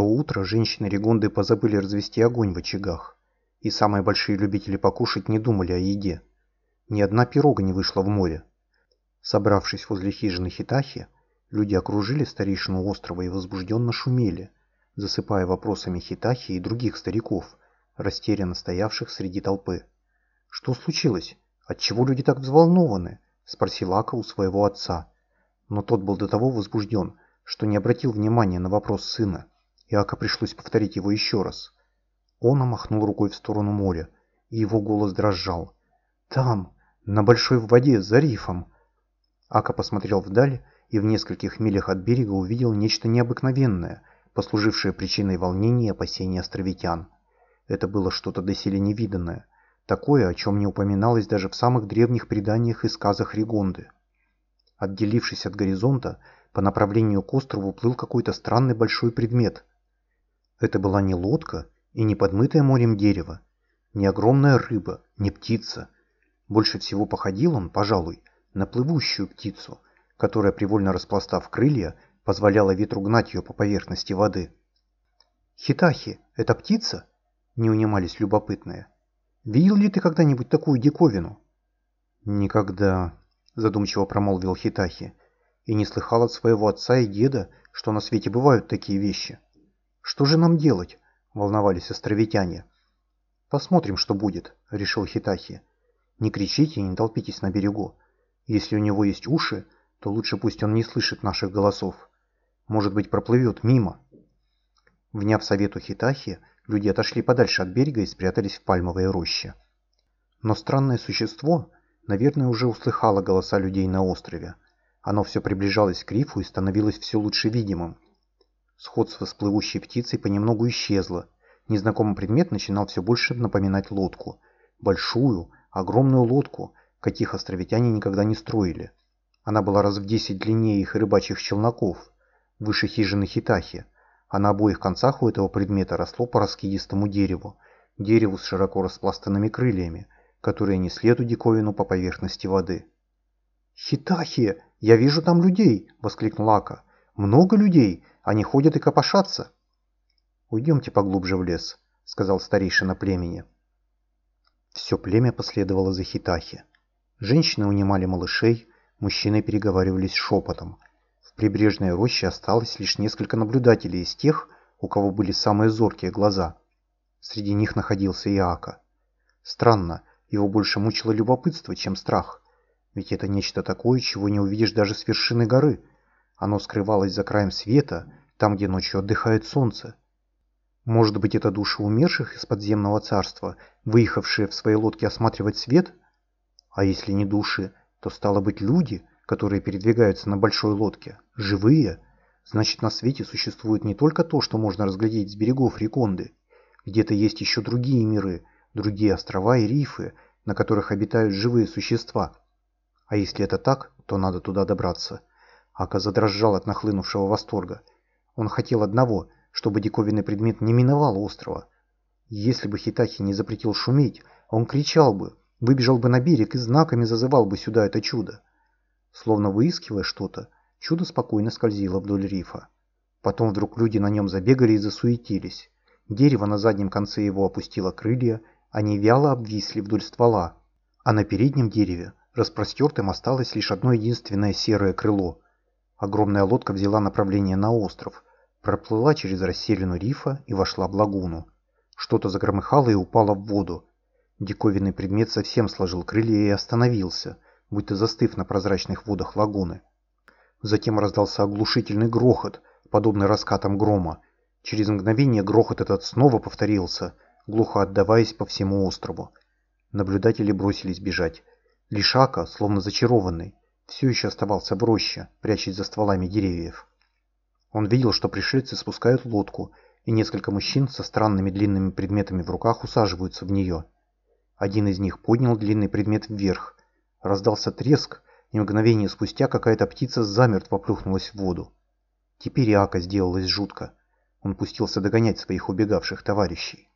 то утро женщины Регонды позабыли развести огонь в очагах, и самые большие любители покушать не думали о еде. Ни одна пирога не вышла в море. Собравшись возле хижины Хитахи, люди окружили старейшину острова и возбужденно шумели, засыпая вопросами Хитахи и других стариков, растерянно стоявших среди толпы. «Что случилось? Отчего люди так взволнованы?» – спросил Ака у своего отца. Но тот был до того возбужден, что не обратил внимания на вопрос сына, и Ака пришлось повторить его еще раз. Он махнул рукой в сторону моря, и его голос дрожал. «Там, на большой воде, за рифом!» Ака посмотрел вдаль и в нескольких милях от берега увидел нечто необыкновенное, послужившее причиной волнения и опасений островитян. Это было что-то доселе невиданное, такое, о чем не упоминалось даже в самых древних преданиях и сказах Ригонды. Отделившись от горизонта, по направлению к острову плыл какой-то странный большой предмет. Это была не лодка и не подмытое морем дерево, не огромная рыба, не птица. Больше всего походил он, пожалуй, на плывущую птицу, которая, привольно распластав крылья, позволяла ветру гнать ее по поверхности воды. «Хитахи, это птица?» – не унимались любопытные. «Видел ли ты когда-нибудь такую диковину?» «Никогда», задумчиво промолвил Хитахи, и не слыхал от своего отца и деда, что на свете бывают такие вещи. Что же нам делать? волновались островитяне. Посмотрим, что будет, решил Хитахи. Не кричите и не толпитесь на берегу. Если у него есть уши, то лучше пусть он не слышит наших голосов. Может быть, проплывет мимо. Вняв совету Хитахи, люди отошли подальше от берега и спрятались в пальмовой роще. Но странное существо, наверное, уже услыхало голоса людей на острове. Оно все приближалось к рифу и становилось все лучше видимым. Сходство с плывущей птицей понемногу исчезло. Незнакомый предмет начинал все больше напоминать лодку. Большую, огромную лодку, каких островитяне никогда не строили. Она была раз в десять длиннее их рыбачьих челноков, выше хижины Хитахи, а на обоих концах у этого предмета росло по раскидистому дереву, дереву с широко распластанными крыльями – которые несли эту диковину по поверхности воды. «Хитахи, я вижу там людей!» — воскликнул Ака. «Много людей! Они ходят и копошатся!» «Уйдемте поглубже в лес», — сказал старейшина племени. Все племя последовало за Хитахи. Женщины унимали малышей, мужчины переговаривались шепотом. В прибрежной роще осталось лишь несколько наблюдателей из тех, у кого были самые зоркие глаза. Среди них находился и Ака. Странно, его больше мучило любопытство, чем страх. Ведь это нечто такое, чего не увидишь даже с вершины горы. Оно скрывалось за краем света, там, где ночью отдыхает солнце. Может быть, это души умерших из подземного царства, выехавшие в своей лодке осматривать свет? А если не души, то стало быть люди, которые передвигаются на большой лодке, живые. Значит, на свете существует не только то, что можно разглядеть с берегов Реконды. Где-то есть еще другие миры, другие острова и рифы, на которых обитают живые существа. А если это так, то надо туда добраться. Ака задрожал от нахлынувшего восторга. Он хотел одного, чтобы диковинный предмет не миновал острова. Если бы Хитахи не запретил шуметь, он кричал бы, выбежал бы на берег и знаками зазывал бы сюда это чудо. Словно выискивая что-то, чудо спокойно скользило вдоль рифа. Потом вдруг люди на нем забегали и засуетились. Дерево на заднем конце его опустило крылья, они вяло обвисли вдоль ствола, а на переднем дереве распростертым осталось лишь одно единственное серое крыло. Огромная лодка взяла направление на остров, проплыла через расселину рифа и вошла в лагуну. Что-то загромыхало и упало в воду. Диковинный предмет совсем сложил крылья и остановился, будто застыв на прозрачных водах лагуны. Затем раздался оглушительный грохот, подобный раскатам грома. Через мгновение грохот этот снова повторился – глухо отдаваясь по всему острову. Наблюдатели бросились бежать. Лишака, словно зачарованный, все еще оставался в роще, прячась за стволами деревьев. Он видел, что пришельцы спускают лодку, и несколько мужчин со странными длинными предметами в руках усаживаются в нее. Один из них поднял длинный предмет вверх. Раздался треск, и мгновение спустя какая-то птица замертво плюхнулась в воду. Теперь Иака сделалось жутко. Он пустился догонять своих убегавших товарищей.